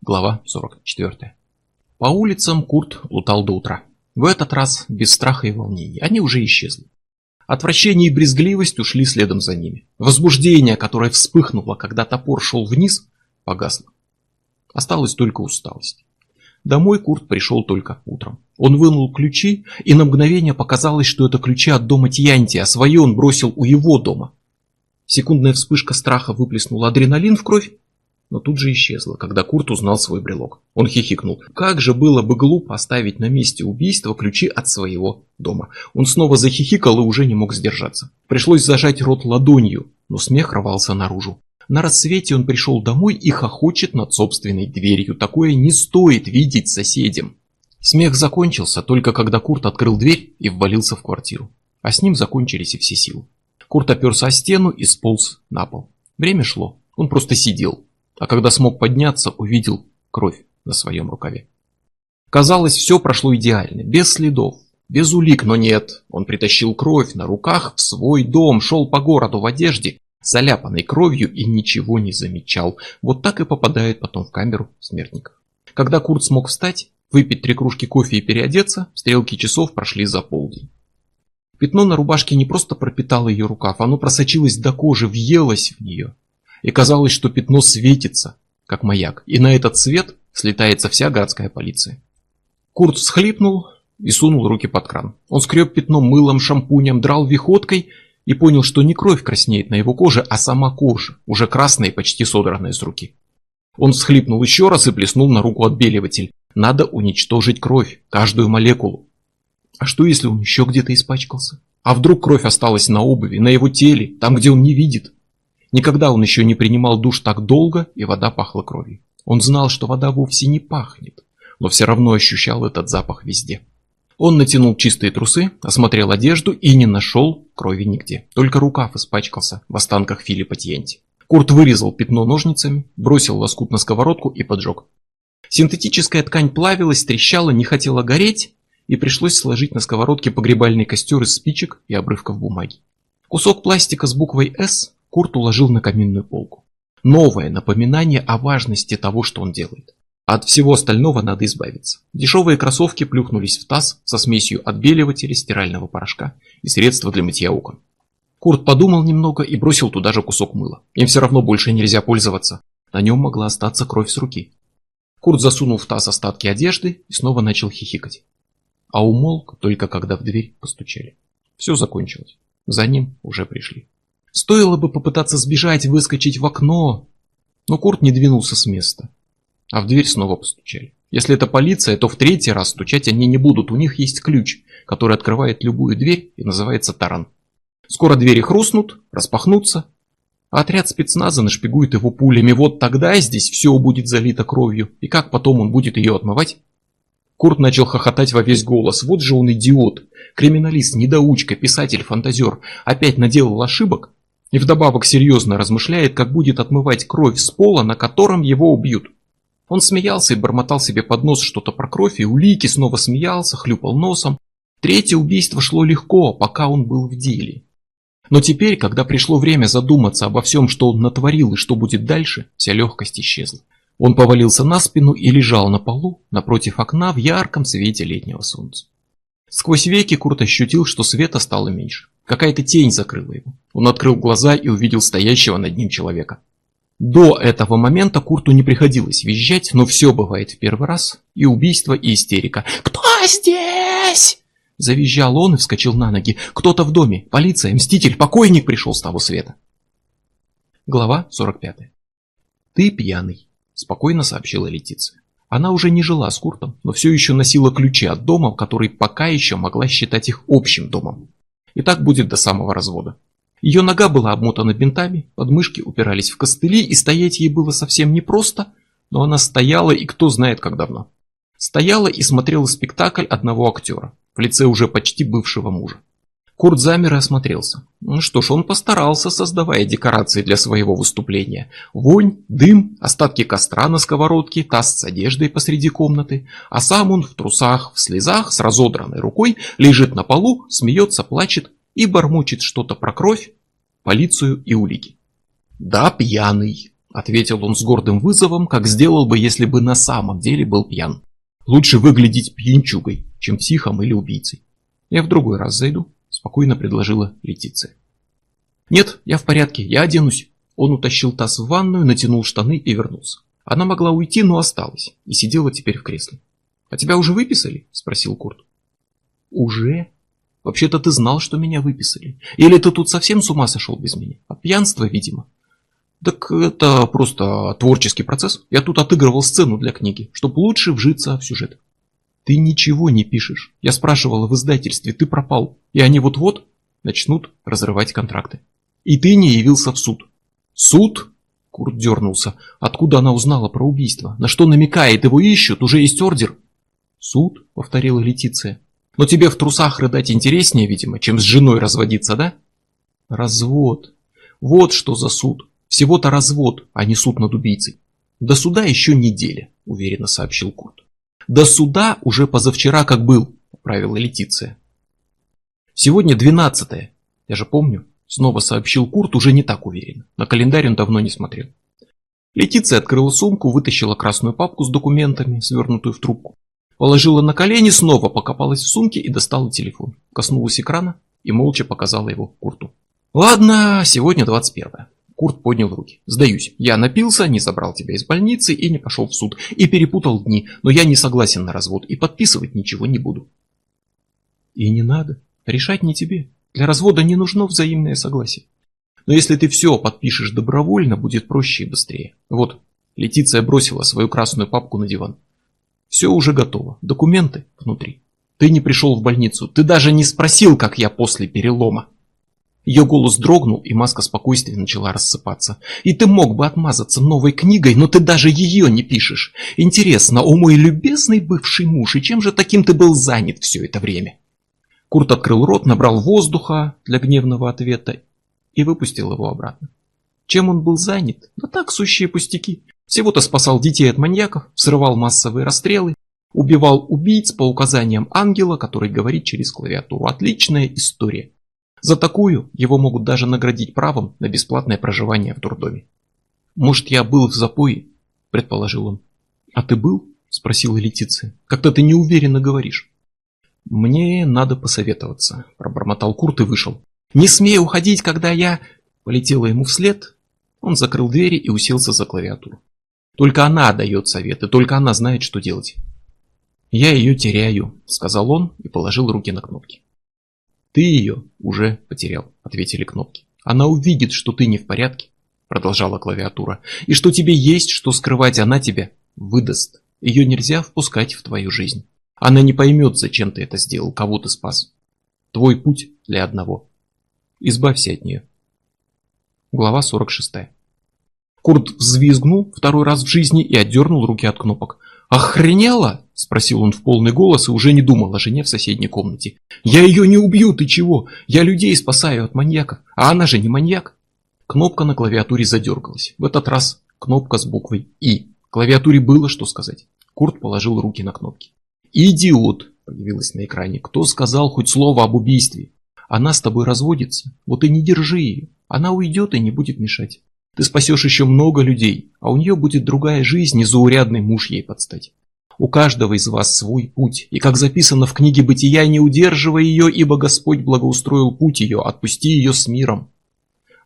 Глава 44. По улицам Курт лутал до утра. В этот раз без страха и волнений. Они уже исчезли. Отвращение и брезгливость ушли следом за ними. Возбуждение, которое вспыхнуло, когда топор шел вниз, погасло. Осталась только усталость. Домой Курт пришел только утром. Он вынул ключи, и на мгновение показалось, что это ключи от дома Тьянти, а свои он бросил у его дома. Секундная вспышка страха выплеснула адреналин в кровь, но тут же исчезла, когда Курт узнал свой брелок. Он хихикнул. Как же было бы глупо оставить на месте убийства ключи от своего дома. Он снова захихикал и уже не мог сдержаться. Пришлось зажать рот ладонью, но смех рвался наружу. На рассвете он пришел домой и хохочет над собственной дверью. Такое не стоит видеть соседям. Смех закончился только когда Курт открыл дверь и ввалился в квартиру. А с ним закончились и все силы. Курт оперся о стену и сполз на пол. Время шло. Он просто сидел. А когда смог подняться, увидел кровь на своем рукаве. Казалось, все прошло идеально, без следов, без улик, но нет. Он притащил кровь на руках в свой дом, шел по городу в одежде, заляпанной кровью и ничего не замечал. Вот так и попадает потом в камеру смертников. Когда Курт смог встать, выпить три кружки кофе и переодеться, стрелки часов прошли за полдень. Пятно на рубашке не просто пропитало ее рукав, оно просочилось до кожи, въелось в нее. И казалось, что пятно светится, как маяк, и на этот свет слетается вся городская полиция. Курт всхлипнул и сунул руки под кран. Он скреб пятно мылом, шампунем, драл виходкой и понял, что не кровь краснеет на его коже, а сама кожа, уже красная и почти содранная с руки. Он всхлипнул еще раз и плеснул на руку отбеливатель. Надо уничтожить кровь, каждую молекулу. А что если он еще где-то испачкался? А вдруг кровь осталась на обуви, на его теле, там, где он не видит? Никогда он еще не принимал душ так долго, и вода пахла кровью. Он знал, что вода вовсе не пахнет, но все равно ощущал этот запах везде. Он натянул чистые трусы, осмотрел одежду и не нашел крови нигде. Только рукав испачкался в останках Филиппа Тьенти. Курт вырезал пятно ножницами, бросил лоскут на сковородку и поджег. Синтетическая ткань плавилась, трещала, не хотела гореть, и пришлось сложить на сковородке погребальный костер из спичек и обрывков бумаги. Кусок пластика с буквой «С» Курт уложил на каминную полку. Новое напоминание о важности того, что он делает. От всего остального надо избавиться. Дешевые кроссовки плюхнулись в таз со смесью отбеливателя, стирального порошка и средства для мытья окон. Курт подумал немного и бросил туда же кусок мыла. Им все равно больше нельзя пользоваться. На нем могла остаться кровь с руки. Курт засунул в таз остатки одежды и снова начал хихикать. А умолк только когда в дверь постучали. Все закончилось. За ним уже пришли. Стоило бы попытаться сбежать, выскочить в окно. Но Курт не двинулся с места. А в дверь снова постучали. Если это полиция, то в третий раз стучать они не будут. У них есть ключ, который открывает любую дверь и называется таран. Скоро двери хрустнут, распахнутся, а отряд спецназа нашпигует его пулями. Вот тогда здесь все будет залито кровью. И как потом он будет ее отмывать? Курт начал хохотать во весь голос. Вот же он идиот. Криминалист, недоучка, писатель, фантазер. Опять наделал ошибок и вдобавок серьезно размышляет, как будет отмывать кровь с пола, на котором его убьют. Он смеялся и бормотал себе под нос что-то про кровь, и улики снова смеялся, хлюпал носом. Третье убийство шло легко, пока он был в деле. Но теперь, когда пришло время задуматься обо всем, что он натворил и что будет дальше, вся легкость исчезла. Он повалился на спину и лежал на полу напротив окна в ярком свете летнего солнца. Сквозь веки Курт ощутил, что света стало меньше. Какая-то тень закрыла его. Он открыл глаза и увидел стоящего над ним человека. До этого момента Курту не приходилось визжать, но все бывает в первый раз. И убийство, и истерика. «Кто здесь?» Завизжал он и вскочил на ноги. «Кто-то в доме. Полиция, мститель, покойник пришел с того света». Глава 45. «Ты пьяный», – спокойно сообщила Летиция. Она уже не жила с Куртом, но все еще носила ключи от дома, который пока еще могла считать их общим домом. И так будет до самого развода. Ее нога была обмотана бинтами, подмышки упирались в костыли, и стоять ей было совсем непросто, но она стояла и кто знает как давно. Стояла и смотрела спектакль одного актера, в лице уже почти бывшего мужа. Курт замер и осмотрелся. Ну что ж, он постарался, создавая декорации для своего выступления. Вонь, дым, остатки костра на сковородке, таз с одеждой посреди комнаты, а сам он в трусах, в слезах, с разодранной рукой, лежит на полу, смеется, плачет и бормочет что-то про кровь, полицию и улики. «Да, пьяный», ответил он с гордым вызовом, как сделал бы, если бы на самом деле был пьян. Лучше выглядеть пьянчугой, чем психом или убийцей. Я в другой раз зайду, спокойно предложила Летиция. Нет, я в порядке, я оденусь. Он утащил таз в ванную, натянул штаны и вернулся. Она могла уйти, но осталась и сидела теперь в кресле. «А тебя уже выписали?» – спросил Курт. «Уже? Вообще-то ты знал, что меня выписали. Или ты тут совсем с ума сошел без меня? От пьянства, видимо». «Так это просто творческий процесс. Я тут отыгрывал сцену для книги, чтобы лучше вжиться в сюжет». «Ты ничего не пишешь. Я спрашивала в издательстве, ты пропал. И они вот-вот начнут разрывать контракты. И ты не явился в суд». «Суд?» Курт дернулся. Откуда она узнала про убийство? На что намекает? Его ищут? Уже есть ордер? Суд? Повторила Летиция. Но тебе в трусах рыдать интереснее, видимо, чем с женой разводиться, да? Развод. Вот что за суд. Всего-то развод, а не суд над убийцей. До суда еще неделя, уверенно сообщил Курт. До суда уже позавчера как был, поправила Летиция. Сегодня двенадцатое. Я же помню. Снова сообщил Курт уже не так уверенно. На календарь он давно не смотрел. Летиция открыла сумку, вытащила красную папку с документами, свернутую в трубку. Положила на колени, снова покопалась в сумке и достала телефон. Коснулась экрана и молча показала его Курту. «Ладно, сегодня 21 Курт поднял руки. «Сдаюсь. Я напился, не забрал тебя из больницы и не пошел в суд. И перепутал дни, но я не согласен на развод и подписывать ничего не буду». «И не надо. Решать не тебе. Для развода не нужно взаимное согласие. Но если ты все подпишешь добровольно, будет проще и быстрее. Вот, Летиция бросила свою красную папку на диван. Все уже готово, документы внутри. Ты не пришел в больницу, ты даже не спросил, как я после перелома. Ее голос дрогнул, и маска спокойствия начала рассыпаться. И ты мог бы отмазаться новой книгой, но ты даже ее не пишешь. Интересно, о мой любезный бывший муж, и чем же таким ты был занят все это время? Курт открыл рот, набрал воздуха для гневного ответа и выпустил его обратно. Чем он был занят? Да так, сущие пустяки. Всего-то спасал детей от маньяков, срывал массовые расстрелы, убивал убийц по указаниям ангела, который говорит через клавиатуру. Отличная история. За такую его могут даже наградить правом на бесплатное проживание в дурдоме. «Может, я был в запое?» – предположил он. «А ты был?» – спросила Летиция. «Как-то ты неуверенно говоришь». «Мне надо посоветоваться», – пробормотал Курт и вышел. «Не смей уходить, когда я...» Полетела ему вслед. Он закрыл двери и уселся за клавиатуру. Только она дает советы, только она знает, что делать. «Я ее теряю», — сказал он и положил руки на кнопки. «Ты ее уже потерял», — ответили кнопки. «Она увидит, что ты не в порядке», — продолжала клавиатура, «и что тебе есть что скрывать, она тебя выдаст. Ее нельзя впускать в твою жизнь». Она не поймет, зачем ты это сделал, кого ты спас. Твой путь для одного. Избавься от нее. Глава 46. Курт взвизгнул второй раз в жизни и отдернул руки от кнопок. «Охренела?» – спросил он в полный голос и уже не думал о жене в соседней комнате. «Я ее не убью, ты чего? Я людей спасаю от маньяка, а она же не маньяк». Кнопка на клавиатуре задергалась. В этот раз кнопка с буквой «И». Клавиатуре было что сказать. Курт положил руки на кнопки. «Идиот!» – появилось на экране. «Кто сказал хоть слово об убийстве? Она с тобой разводится, вот и не держи ее. Она уйдет и не будет мешать. Ты спасешь еще много людей, а у нее будет другая жизнь, и заурядный муж ей подстать. У каждого из вас свой путь, и как записано в книге Бытия, не удерживай ее, ибо Господь благоустроил путь ее, отпусти ее с миром.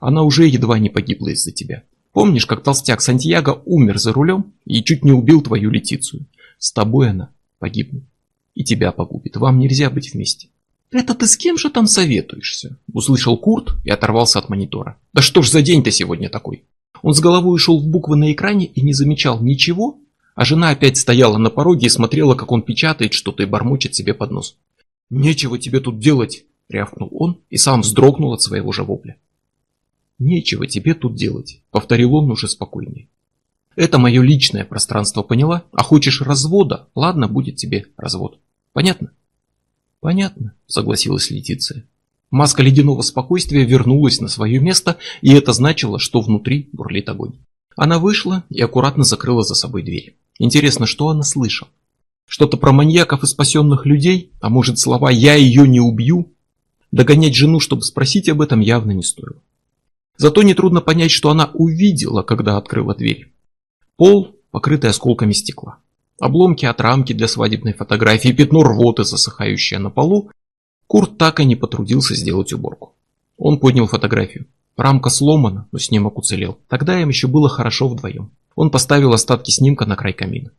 Она уже едва не погибла из-за тебя. Помнишь, как толстяк Сантьяго умер за рулем и чуть не убил твою Летицию? С тобой она погибнет. И тебя погубит. Вам нельзя быть вместе. «Это ты с кем же там советуешься?» Услышал Курт и оторвался от монитора. «Да что ж за день-то сегодня такой?» Он с головой ушел в буквы на экране и не замечал ничего, а жена опять стояла на пороге и смотрела, как он печатает что-то и бормочет себе под нос. «Нечего тебе тут делать!» — рявкнул он и сам вздрогнул от своего же вопля. «Нечего тебе тут делать», — повторил он уже спокойнее. Это мое личное пространство, поняла? А хочешь развода? Ладно, будет тебе развод. Понятно? Понятно, согласилась Летиция. Маска ледяного спокойствия вернулась на свое место, и это значило, что внутри бурлит огонь. Она вышла и аккуратно закрыла за собой дверь. Интересно, что она слышала? Что-то про маньяков и спасенных людей? А может слова «я ее не убью»? Догонять жену, чтобы спросить об этом, явно не стоило. Зато нетрудно понять, что она увидела, когда открыла дверь. Пол, покрытый осколками стекла. Обломки от рамки для свадебной фотографии, пятно рвоты, засыхающее на полу. Курт так и не потрудился сделать уборку. Он поднял фотографию. Рамка сломана, но снимок уцелел. Тогда им еще было хорошо вдвоем. Он поставил остатки снимка на край камина.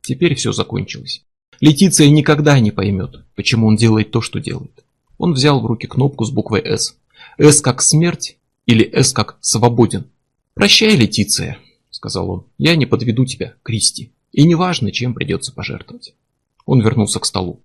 Теперь все закончилось. Летиция никогда не поймет, почему он делает то, что делает. Он взял в руки кнопку с буквой «С». «С» как смерть или «С» как свободен. «Прощай, Летиция», — сказал он. «Я не подведу тебя, Кристи. И неважно, чем придется пожертвовать». Он вернулся к столу.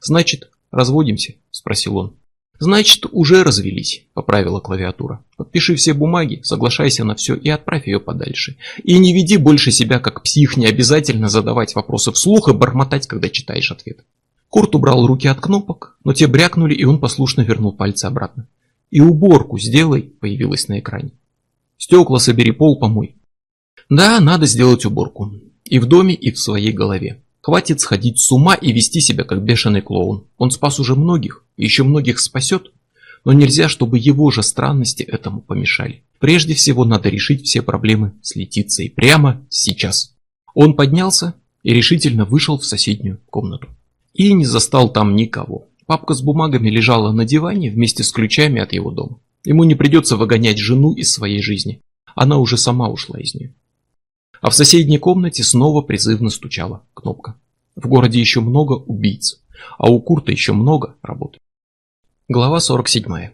«Значит, разводимся?» — спросил он. «Значит, уже развелись», — поправила клавиатура. «Подпиши все бумаги, соглашайся на все и отправь ее подальше. И не веди больше себя как псих, не обязательно задавать вопросы вслух и бормотать, когда читаешь ответ». Курт убрал руки от кнопок, но те брякнули, и он послушно вернул пальцы обратно. «И уборку сделай», — появилась на экране. «Стекла собери, пол помой». Да, надо сделать уборку. И в доме, и в своей голове. Хватит сходить с ума и вести себя как бешеный клоун. Он спас уже многих, и еще многих спасет. Но нельзя, чтобы его же странности этому помешали. Прежде всего надо решить все проблемы с Летицией прямо сейчас. Он поднялся и решительно вышел в соседнюю комнату. И не застал там никого. Папка с бумагами лежала на диване вместе с ключами от его дома. Ему не придется выгонять жену из своей жизни. Она уже сама ушла из нее. А в соседней комнате снова призывно стучала кнопка. В городе еще много убийц, а у Курта еще много работы. Глава 47.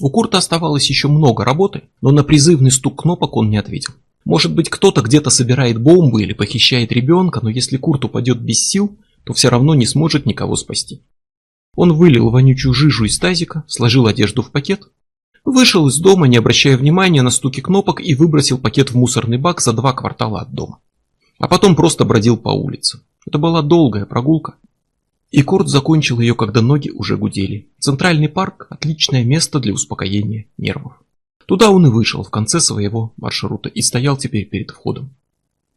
У Курта оставалось еще много работы, но на призывный стук кнопок он не ответил. Может быть, кто-то где-то собирает бомбы или похищает ребенка, но если Курт упадет без сил, то все равно не сможет никого спасти. Он вылил вонючую жижу из тазика, сложил одежду в пакет Вышел из дома, не обращая внимания на стуки кнопок и выбросил пакет в мусорный бак за два квартала от дома. А потом просто бродил по улице. Это была долгая прогулка. И Корт закончил ее, когда ноги уже гудели. Центральный парк – отличное место для успокоения нервов. Туда он и вышел в конце своего маршрута и стоял теперь перед входом.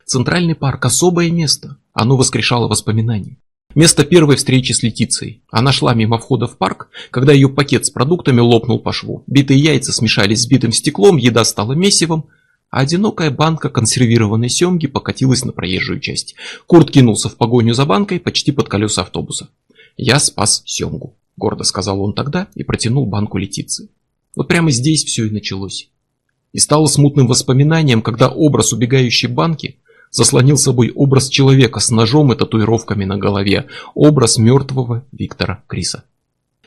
Центральный парк – особое место. Оно воскрешало воспоминания. Место первой встречи с Летицией. Она шла мимо входа в парк, когда ее пакет с продуктами лопнул по шву. Битые яйца смешались с битым стеклом, еда стала месивом, а одинокая банка консервированной семги покатилась на проезжую часть. Курт кинулся в погоню за банкой почти под колеса автобуса. «Я спас семгу», — гордо сказал он тогда и протянул банку Летиции. Вот прямо здесь все и началось. И стало смутным воспоминанием, когда образ убегающей банки заслонил собой образ человека с ножом и татуировками на голове, образ мертвого Виктора Криса.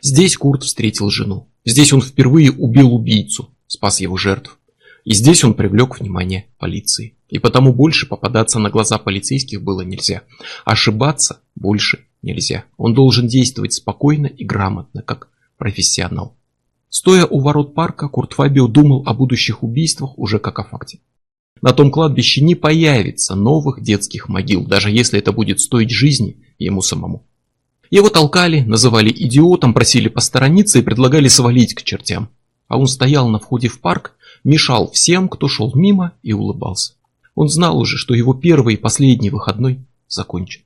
Здесь Курт встретил жену. Здесь он впервые убил убийцу, спас его жертв. И здесь он привлек внимание полиции. И потому больше попадаться на глаза полицейских было нельзя. Ошибаться больше нельзя. Он должен действовать спокойно и грамотно, как профессионал. Стоя у ворот парка, Курт Фабио думал о будущих убийствах уже как о факте. На том кладбище не появится новых детских могил, даже если это будет стоить жизни ему самому. Его толкали, называли идиотом, просили посторониться и предлагали свалить к чертям. А он стоял на входе в парк, мешал всем, кто шел мимо и улыбался. Он знал уже, что его первый и последний выходной закончен.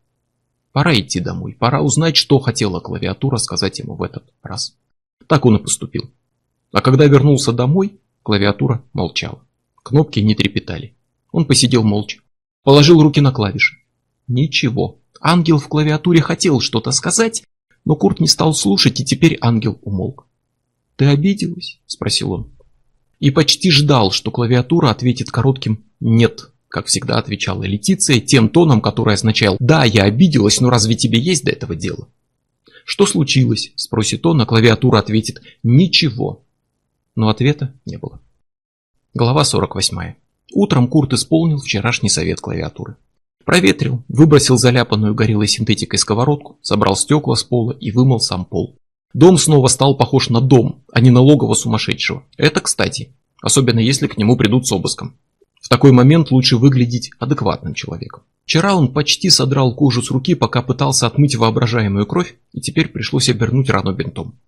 Пора идти домой, пора узнать, что хотела клавиатура сказать ему в этот раз. Так он и поступил. А когда вернулся домой, клавиатура молчала. Кнопки не трепетали. Он посидел молча. Положил руки на клавиши. Ничего. Ангел в клавиатуре хотел что-то сказать, но Курт не стал слушать, и теперь ангел умолк. «Ты обиделась?» – спросил он. И почти ждал, что клавиатура ответит коротким «нет», как всегда отвечала Летиция, тем тоном, который означал «да, я обиделась, но разве тебе есть до этого дело?» «Что случилось?» – спросит он, а клавиатура ответит «ничего». Но ответа не было. Глава 48. Утром Курт исполнил вчерашний совет клавиатуры. Проветрил, выбросил заляпанную горелой синтетикой сковородку, собрал стекла с пола и вымыл сам пол. Дом снова стал похож на дом, а не на логово сумасшедшего. Это кстати, особенно если к нему придут с обыском. В такой момент лучше выглядеть адекватным человеком. Вчера он почти содрал кожу с руки, пока пытался отмыть воображаемую кровь, и теперь пришлось обернуть рану бинтом.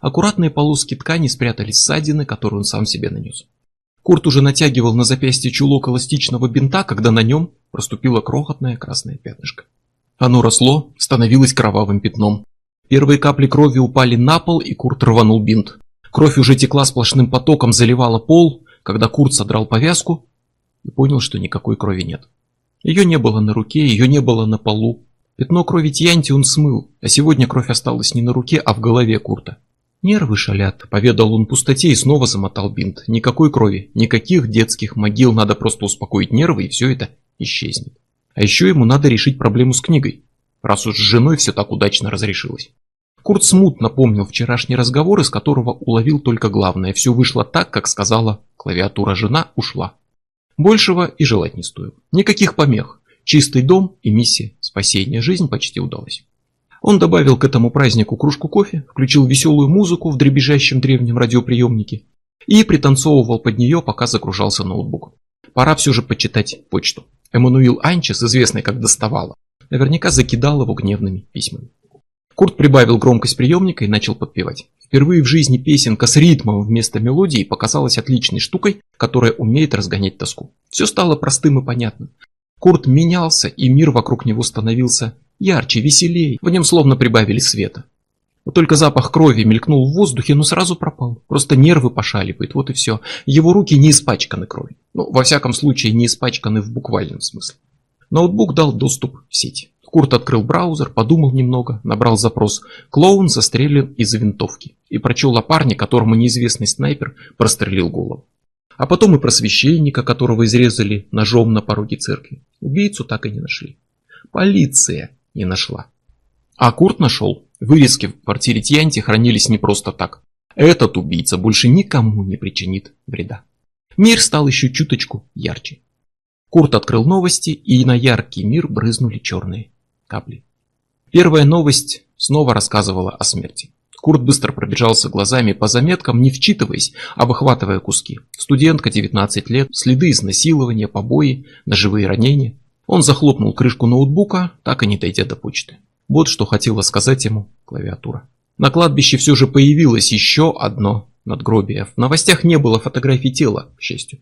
Аккуратные полоски ткани спрятали ссадины, которые он сам себе нанес. Курт уже натягивал на запястье чулок эластичного бинта, когда на нем проступило крохотное красное пятнышко. Оно росло, становилось кровавым пятном. Первые капли крови упали на пол, и Курт рванул бинт. Кровь уже текла сплошным потоком, заливала пол, когда Курт содрал повязку и понял, что никакой крови нет. Ее не было на руке, ее не было на полу. Пятно крови Тьянти он смыл, а сегодня кровь осталась не на руке, а в голове Курта. «Нервы шалят», — поведал он пустоте и снова замотал бинт. «Никакой крови, никаких детских могил, надо просто успокоить нервы, и все это исчезнет. А еще ему надо решить проблему с книгой, раз уж с женой все так удачно разрешилось». Курт смутно помнил вчерашний разговор, из которого уловил только главное. Все вышло так, как сказала клавиатура «жена» ушла. Большего и желать не стоило. Никаких помех. Чистый дом и миссия спасения. Жизнь почти удалась. Он добавил к этому празднику кружку кофе, включил веселую музыку в дребезжащем древнем радиоприемнике и пританцовывал под нее, пока загружался ноутбук. Пора все же почитать почту. Эммануил Анчес, известный как Доставала, наверняка закидал его гневными письмами. Курт прибавил громкость приемника и начал подпевать. Впервые в жизни песенка с ритмом вместо мелодии показалась отличной штукой, которая умеет разгонять тоску. Все стало простым и понятным. Курт менялся, и мир вокруг него становился ярче, веселее. В нем словно прибавили света. Вот только запах крови мелькнул в воздухе, но сразу пропал. Просто нервы пошаливают, вот и все. Его руки не испачканы кровью. Ну, во всяком случае, не испачканы в буквальном смысле. Ноутбук дал доступ в сеть. Курт открыл браузер, подумал немного, набрал запрос «Клоун застрелен из винтовки» и прочел о парне, которому неизвестный снайпер прострелил голову. А потом и про священника, которого изрезали ножом на пороге церкви. Убийцу так и не нашли. Полиция не нашла. А Курт нашел. Вырезки в квартире Тьянти хранились не просто так. Этот убийца больше никому не причинит вреда. Мир стал еще чуточку ярче. Курт открыл новости, и на яркий мир брызнули черные капли. Первая новость снова рассказывала о смерти. Курт быстро пробежался глазами по заметкам, не вчитываясь, а выхватывая куски. Студентка, 19 лет, следы изнасилования, побои, ножевые ранения. Он захлопнул крышку ноутбука, так и не дойдя до почты. Вот что хотела сказать ему клавиатура. На кладбище все же появилось еще одно надгробие. В новостях не было фотографий тела, к счастью.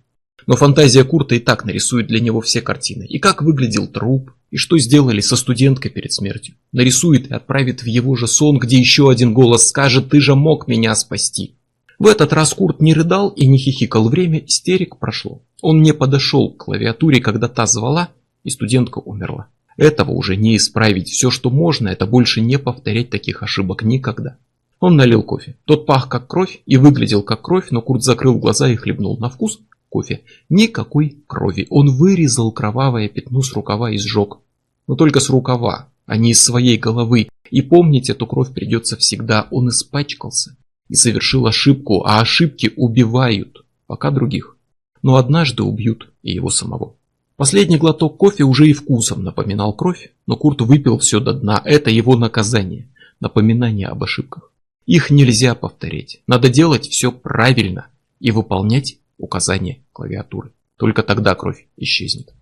Но фантазия Курта и так нарисует для него все картины. И как выглядел труп, и что сделали со студенткой перед смертью. Нарисует и отправит в его же сон, где еще один голос скажет «Ты же мог меня спасти». В этот раз Курт не рыдал и не хихикал. Время истерик прошло. Он не подошел к клавиатуре, когда та звала, и студентка умерла. Этого уже не исправить. Все, что можно, это больше не повторять таких ошибок никогда. Он налил кофе. Тот пах как кровь и выглядел как кровь, но Курт закрыл глаза и хлебнул на вкус кофе. Никакой крови. Он вырезал кровавое пятно с рукава и сжег. Но только с рукава, а не из своей головы. И помнить эту кровь придется всегда. Он испачкался и совершил ошибку, а ошибки убивают, пока других. Но однажды убьют и его самого. Последний глоток кофе уже и вкусом напоминал кровь, но Курт выпил все до дна. Это его наказание, напоминание об ошибках. Их нельзя повторять. Надо делать все правильно и выполнять указания клавиатуры. Только тогда кровь исчезнет.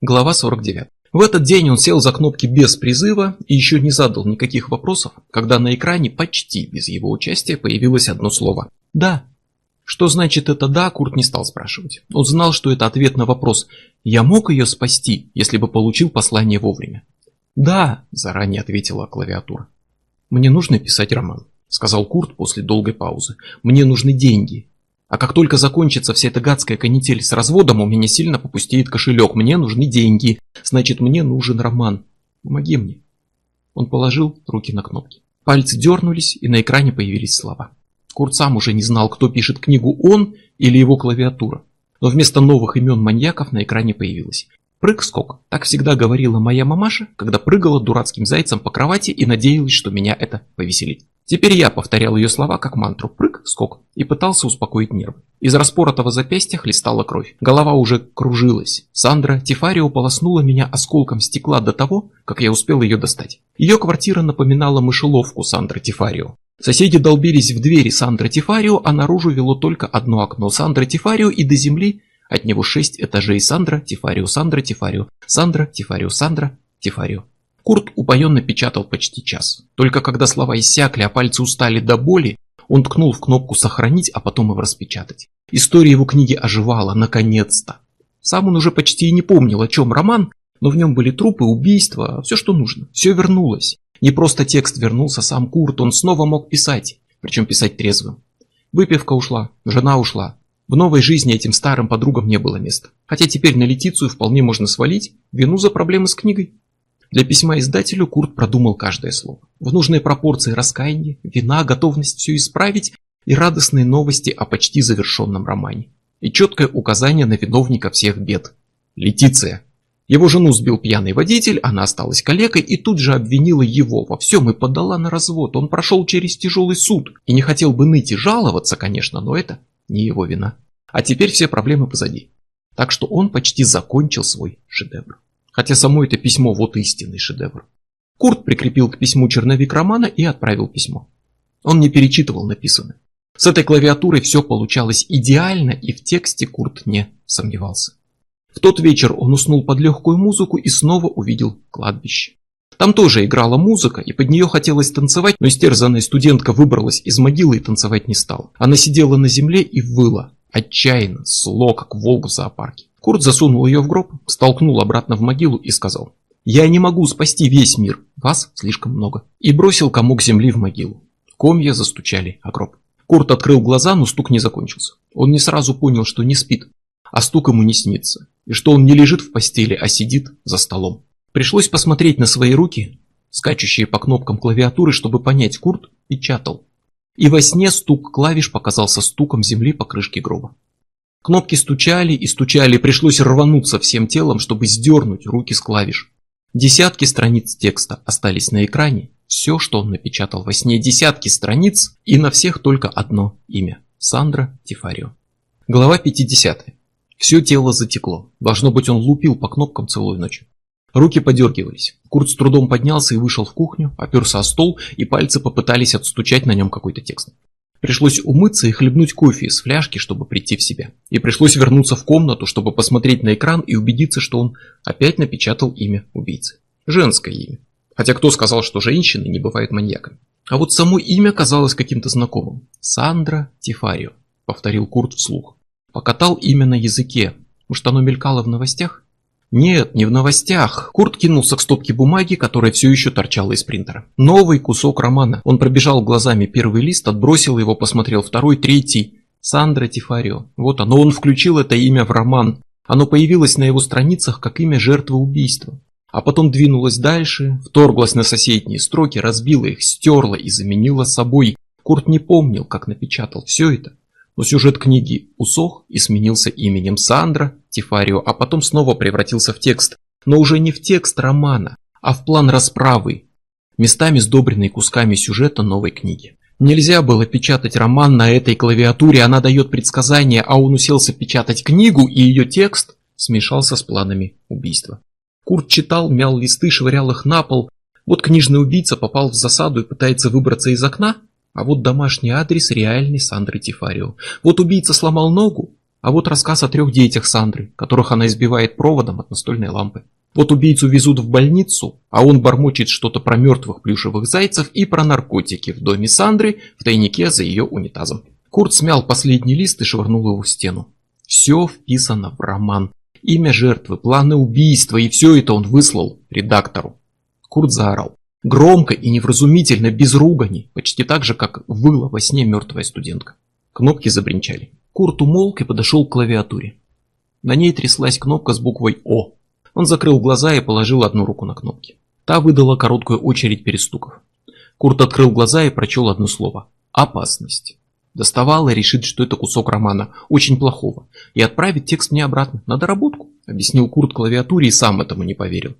Глава 49. В этот день он сел за кнопки без призыва и еще не задал никаких вопросов, когда на экране почти без его участия появилось одно слово «Да». Что значит это «да», Курт не стал спрашивать. Он знал, что это ответ на вопрос «Я мог ее спасти, если бы получил послание вовремя?» «Да», – заранее ответила клавиатура. «Мне нужно писать роман», – сказал Курт после долгой паузы. «Мне нужны деньги. А как только закончится вся эта гадская канитель с разводом, у меня сильно попустеет кошелек. Мне нужны деньги. Значит, мне нужен роман. Помоги мне. Он положил руки на кнопки. Пальцы дернулись, и на экране появились слова. Курт сам уже не знал, кто пишет книгу, он или его клавиатура. Но вместо новых имен маньяков на экране появилось. Прыг-скок. Так всегда говорила моя мамаша, когда прыгала дурацким зайцем по кровати и надеялась, что меня это повеселит. Теперь я повторял ее слова как мантру «прыг, скок» и пытался успокоить нервы. Из распоротого запястья хлестала кровь. Голова уже кружилась. Сандра Тифарио полоснула меня осколком стекла до того, как я успел ее достать. Ее квартира напоминала мышеловку Сандры Тифарио. Соседи долбились в двери Сандры Тифарио, а наружу вело только одно окно Сандры Тифарио и до земли от него шесть этажей Сандра Тифарио, Сандра Тифарио, Сандра Тифарио, Сандра Тифарио. Курт упоенно печатал почти час. Только когда слова иссякли, а пальцы устали до боли, он ткнул в кнопку «Сохранить», а потом и в «Распечатать». История его книги оживала, наконец-то. Сам он уже почти и не помнил, о чем роман, но в нем были трупы, убийства, все, что нужно. Все вернулось. Не просто текст вернулся, сам Курт, он снова мог писать, причем писать трезвым. Выпивка ушла, жена ушла, В новой жизни этим старым подругам не было места. Хотя теперь на Летицию вполне можно свалить вину за проблемы с книгой. Для письма издателю Курт продумал каждое слово. В нужной пропорции раскаяние, вина, готовность все исправить и радостные новости о почти завершенном романе. И четкое указание на виновника всех бед. Летиция. Его жену сбил пьяный водитель, она осталась калекой и тут же обвинила его во всем и подала на развод. Он прошел через тяжелый суд и не хотел бы ныть и жаловаться, конечно, но это не его вина. А теперь все проблемы позади. Так что он почти закончил свой шедевр. Хотя само это письмо вот истинный шедевр. Курт прикрепил к письму черновик романа и отправил письмо. Он не перечитывал написанное. С этой клавиатурой все получалось идеально, и в тексте Курт не сомневался. В тот вечер он уснул под легкую музыку и снова увидел кладбище. Там тоже играла музыка, и под нее хотелось танцевать, но истерзанная студентка выбралась из могилы и танцевать не стала. Она сидела на земле и выла, отчаянно, зло, как волк в зоопарке. Курт засунул ее в гроб, столкнул обратно в могилу и сказал, «Я не могу спасти весь мир, вас слишком много», и бросил комок земли в могилу. Комья застучали о гроб. Курт открыл глаза, но стук не закончился. Он не сразу понял, что не спит, а стук ему не снится, и что он не лежит в постели, а сидит за столом. Пришлось посмотреть на свои руки, скачущие по кнопкам клавиатуры, чтобы понять, Курт печатал. И во сне стук клавиш показался стуком земли по крышке гроба. Кнопки стучали и стучали, пришлось рвануться всем телом, чтобы сдернуть руки с клавиш. Десятки страниц текста остались на экране, все, что он напечатал во сне, десятки страниц, и на всех только одно имя – Сандра Тифарио. Глава 50. Все тело затекло. Должно быть, он лупил по кнопкам целую ночь. Руки подергивались. Курт с трудом поднялся и вышел в кухню, оперся о стол, и пальцы попытались отстучать на нем какой-то текст. Пришлось умыться и хлебнуть кофе из фляжки, чтобы прийти в себя. И пришлось вернуться в комнату, чтобы посмотреть на экран и убедиться, что он опять напечатал имя убийцы. Женское имя. Хотя кто сказал, что женщины не бывают маньяками? А вот само имя казалось каким-то знакомым. Сандра Тифарио, повторил Курт вслух. Покатал имя на языке. Может, оно мелькало в новостях? Нет, не в новостях. Курт кинулся к стопке бумаги, которая все еще торчала из принтера. Новый кусок романа. Он пробежал глазами первый лист, отбросил его, посмотрел второй, третий. Сандра Тифарио. Вот оно, он включил это имя в роман. Оно появилось на его страницах как имя жертвы убийства а потом двинулась дальше, вторглась на соседние строки, разбила их, стерла и заменила собой. Курт не помнил, как напечатал все это, но сюжет книги усох и сменился именем Сандра Тифарио, а потом снова превратился в текст, но уже не в текст романа, а в план расправы, местами сдобренный кусками сюжета новой книги. Нельзя было печатать роман на этой клавиатуре, она дает предсказания, а он уселся печатать книгу, и ее текст смешался с планами убийства. Курт читал, мял листы, швырял их на пол. Вот книжный убийца попал в засаду и пытается выбраться из окна, а вот домашний адрес реальный Сандры Тифарио. Вот убийца сломал ногу, а вот рассказ о трех детях Сандры, которых она избивает проводом от настольной лампы. Вот убийцу везут в больницу, а он бормочет что-то про мертвых плюшевых зайцев и про наркотики в доме Сандры в тайнике за ее унитазом. Курт смял последний лист и швырнул его в стену. Все вписано в роман. Имя жертвы, планы убийства, и все это он выслал редактору. Курт заорал. Громко и невразумительно, без ругани, почти так же, как выла во сне мертвая студентка. Кнопки забринчали. Курт умолк и подошел к клавиатуре. На ней тряслась кнопка с буквой «О». Он закрыл глаза и положил одну руку на кнопки. Та выдала короткую очередь перестуков. Курт открыл глаза и прочел одно слово. «Опасность». Доставала решит, что это кусок романа, очень плохого, и отправит текст мне обратно, на доработку, объяснил Курт клавиатуре и сам этому не поверил.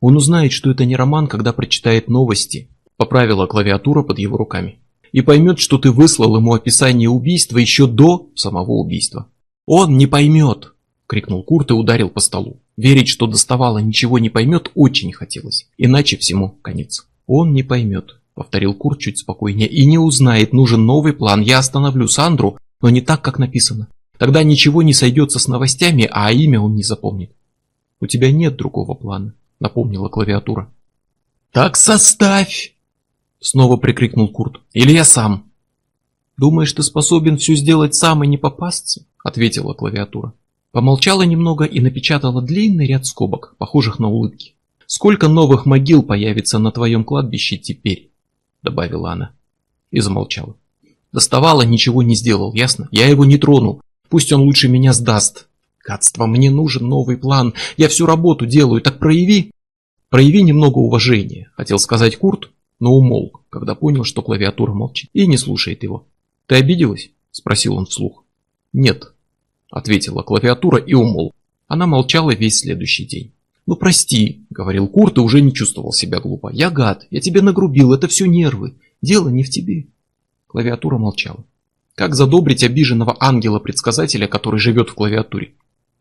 Он узнает, что это не роман, когда прочитает новости, поправила клавиатура под его руками, и поймет, что ты выслал ему описание убийства еще до самого убийства. Он не поймет, крикнул Курт и ударил по столу. Верить, что доставала ничего не поймет, очень хотелось, иначе всему конец. Он не поймет повторил Курт чуть спокойнее, и не узнает, нужен новый план. Я остановлю Сандру, но не так, как написано. Тогда ничего не сойдется с новостями, а имя он не запомнит. У тебя нет другого плана, напомнила клавиатура. Так составь! Снова прикрикнул Курт. Или я сам. Думаешь, ты способен все сделать сам и не попасться? Ответила клавиатура. Помолчала немного и напечатала длинный ряд скобок, похожих на улыбки. Сколько новых могил появится на твоем кладбище теперь? добавила она. И замолчала. Доставала, ничего не сделал, ясно? Я его не тронул. Пусть он лучше меня сдаст. Гадство, мне нужен новый план. Я всю работу делаю, так прояви. Прояви немного уважения, хотел сказать Курт, но умолк, когда понял, что клавиатура молчит и не слушает его. Ты обиделась? Спросил он вслух. Нет, ответила клавиатура и умолк. Она молчала весь следующий день. «Ну прости», — говорил Курт и уже не чувствовал себя глупо. «Я гад, я тебе нагрубил, это все нервы. Дело не в тебе». Клавиатура молчала. Как задобрить обиженного ангела-предсказателя, который живет в клавиатуре?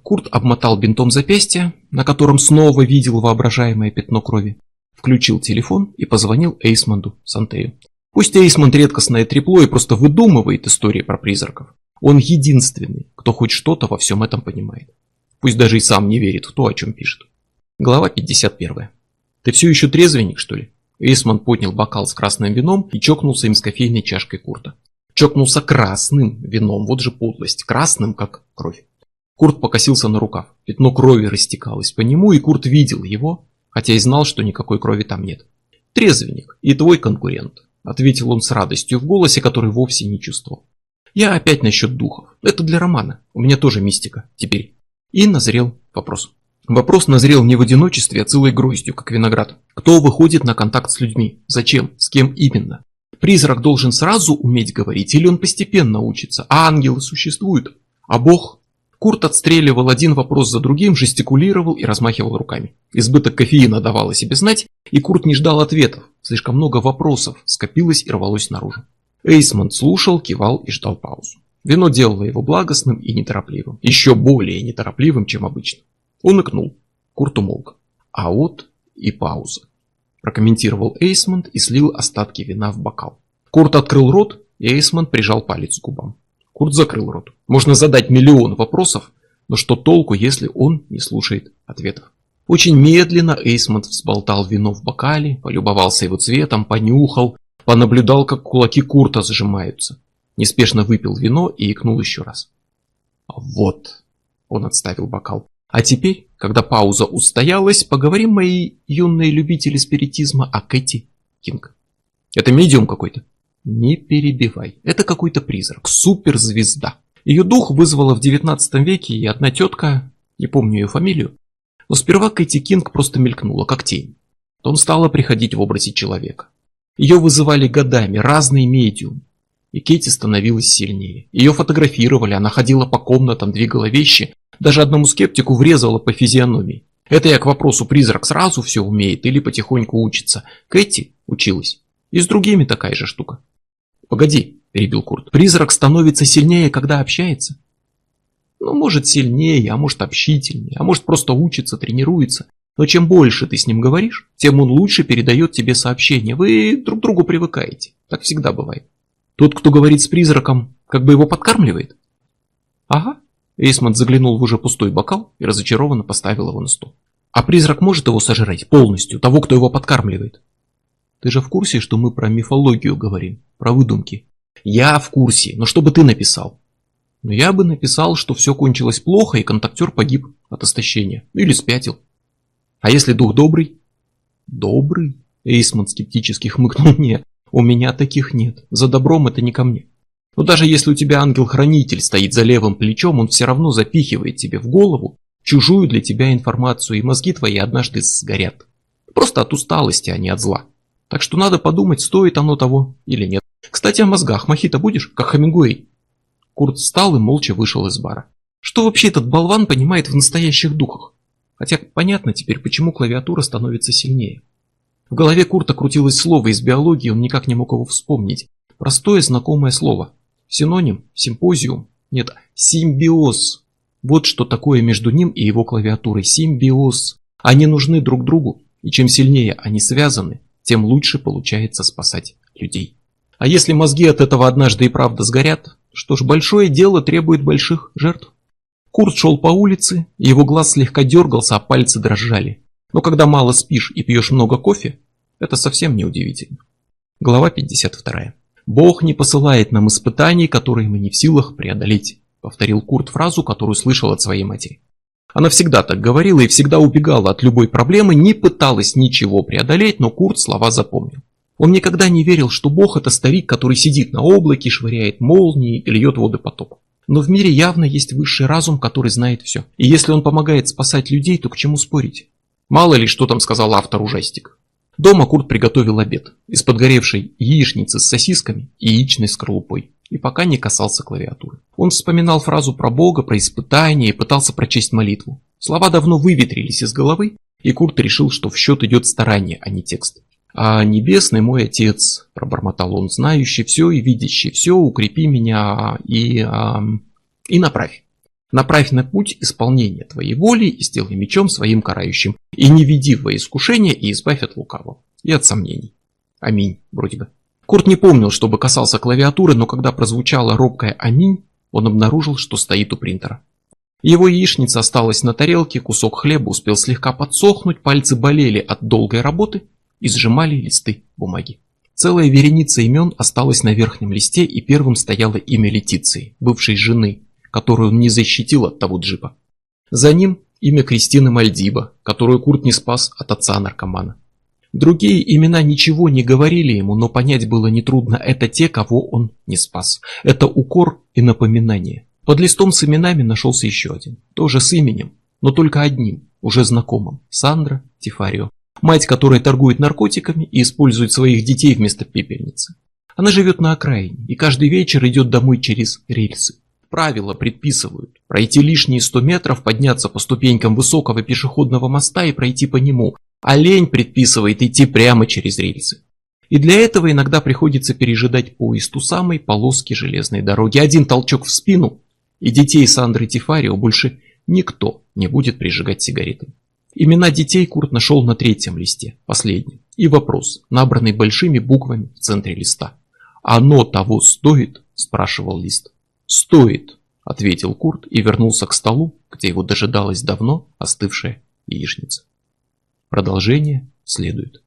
Курт обмотал бинтом запястье, на котором снова видел воображаемое пятно крови. Включил телефон и позвонил Эйсмонду Сантею. Пусть Эйсмонд редкостное трепло и просто выдумывает истории про призраков. Он единственный, кто хоть что-то во всем этом понимает. Пусть даже и сам не верит в то, о чем пишет. Глава 51. Ты все еще трезвенник, что ли? Эйсман поднял бокал с красным вином и чокнулся им с кофейной чашкой Курта. Чокнулся красным вином, вот же подлость, красным, как кровь. Курт покосился на рукав. Пятно крови растекалось по нему, и Курт видел его, хотя и знал, что никакой крови там нет. «Трезвенник и твой конкурент», — ответил он с радостью в голосе, который вовсе не чувствовал. «Я опять насчет духов. Это для романа. У меня тоже мистика. Теперь». И назрел вопрос. Вопрос назрел не в одиночестве, а целой гроздью, как виноград. Кто выходит на контакт с людьми? Зачем? С кем именно? Призрак должен сразу уметь говорить или он постепенно учится? А ангелы существуют? А Бог? Курт отстреливал один вопрос за другим, жестикулировал и размахивал руками. Избыток кофеина давал о себе знать, и Курт не ждал ответов. Слишком много вопросов скопилось и рвалось наружу. Эйсмонд слушал, кивал и ждал паузу. Вино делало его благостным и неторопливым. Еще более неторопливым, чем обычно. Он икнул. Курт умолк. А вот и пауза. Прокомментировал Эйсмонд и слил остатки вина в бокал. Курт открыл рот, и Эйсмонд прижал палец к губам. Курт закрыл рот. Можно задать миллион вопросов, но что толку, если он не слушает ответов? Очень медленно Эйсмонд взболтал вино в бокале, полюбовался его цветом, понюхал, понаблюдал, как кулаки Курта сжимаются. Неспешно выпил вино и икнул еще раз. «Вот», — он отставил бокал, а теперь, когда пауза устоялась, поговорим, мои юные любители спиритизма, о Кэти Кинг. Это медиум какой-то? Не перебивай. Это какой-то призрак, суперзвезда. Ее дух вызвала в 19 веке и одна тетка, не помню ее фамилию, но сперва Кэти Кинг просто мелькнула, как тень. Потом стала приходить в образе человека. Ее вызывали годами разные медиумы. И Кэти становилась сильнее. Ее фотографировали, она ходила по комнатам, двигала вещи, даже одному скептику врезала по физиономии. Это я к вопросу, призрак сразу все умеет или потихоньку учится. Кэти училась. И с другими такая же штука. Погоди, перебил Курт. Призрак становится сильнее, когда общается. Ну, может сильнее, а может общительнее, а может просто учится, тренируется. Но чем больше ты с ним говоришь, тем он лучше передает тебе сообщение. Вы друг к другу привыкаете. Так всегда бывает. Тот, кто говорит с призраком, как бы его подкармливает? Ага, Эйсмонт заглянул в уже пустой бокал и разочарованно поставил его на стол. А призрак может его сожрать полностью, того, кто его подкармливает? Ты же в курсе, что мы про мифологию говорим, про выдумки? Я в курсе, но что бы ты написал? Но я бы написал, что все кончилось плохо и контактер погиб от истощения. Или спятил. А если дух добрый? Добрый? Эйсмонт скептически хмыкнул. Нет, у меня таких нет. За добром это не ко мне. Но даже если у тебя ангел-хранитель стоит за левым плечом, он все равно запихивает тебе в голову чужую для тебя информацию, и мозги твои однажды сгорят. Просто от усталости, а не от зла. Так что надо подумать, стоит оно того или нет. Кстати, о мозгах. Мохито будешь, как Хамингуэй? Курт встал и молча вышел из бара. Что вообще этот болван понимает в настоящих духах? Хотя понятно теперь, почему клавиатура становится сильнее. В голове Курта крутилось слово из биологии, он никак не мог его вспомнить. Простое знакомое слово. Синоним, симпозиум, нет, симбиоз. Вот что такое между ним и его клавиатурой. Симбиоз. Они нужны друг другу, и чем сильнее они связаны, тем лучше получается спасать людей. А если мозги от этого однажды и правда сгорят, что ж, большое дело требует больших жертв. Курт шел по улице, его глаз слегка дергался, а пальцы дрожали. Но когда мало спишь и пьешь много кофе, это совсем не удивительно. Глава 52. Бог не посылает нам испытаний, которые мы не в силах преодолеть, повторил Курт фразу, которую слышал от своей матери. Она всегда так говорила и всегда убегала от любой проблемы, не пыталась ничего преодолеть, но Курт слова запомнил. Он никогда не верил, что Бог это старик, который сидит на облаке, швыряет молнии и льет воды потоп. Но в мире явно есть высший разум, который знает все. И если он помогает спасать людей, то к чему спорить? Мало ли, что там сказал автор ужастик. Дома Курт приготовил обед из подгоревшей яичницы с сосисками и яичной скорлупой. И пока не касался клавиатуры. Он вспоминал фразу про Бога, про испытание и пытался прочесть молитву. Слова давно выветрились из головы, и Курт решил, что в счет идет старание, а не текст. «А небесный мой отец», – пробормотал он, – «знающий все и видящий все, укрепи меня и, а, и направь. Направь на путь исполнения твоей воли и сделай мечом своим карающим, и не веди во искушение и избавь от лукавого и от сомнений». Аминь, вроде бы. Курт не помнил, чтобы касался клавиатуры, но когда прозвучало робкое «Аминь», он обнаружил, что стоит у принтера. Его яичница осталась на тарелке, кусок хлеба успел слегка подсохнуть, пальцы болели от долгой работы – и сжимали листы бумаги. Целая вереница имен осталась на верхнем листе, и первым стояло имя Летиции, бывшей жены, которую он не защитил от того джипа. За ним имя Кристины Мальдиба, которую Курт не спас от отца-наркомана. Другие имена ничего не говорили ему, но понять было нетрудно, это те, кого он не спас. Это укор и напоминание. Под листом с именами нашелся еще один, тоже с именем, но только одним, уже знакомым – Сандра Тифарио. Мать, которая торгует наркотиками и использует своих детей вместо пепельницы. Она живет на окраине и каждый вечер идет домой через рельсы. Правила предписывают пройти лишние 100 метров, подняться по ступенькам высокого пешеходного моста и пройти по нему, а лень предписывает идти прямо через рельсы. И для этого иногда приходится пережидать поезд у самой полоски железной дороги. Один толчок в спину, и детей Сандры Тифарио больше никто не будет прижигать сигареты. Имена детей Курт нашел на третьем листе, последнем. И вопрос, набранный большими буквами в центре листа. «Оно того стоит?» – спрашивал лист. «Стоит», – ответил Курт и вернулся к столу, где его дожидалась давно остывшая яичница. Продолжение следует.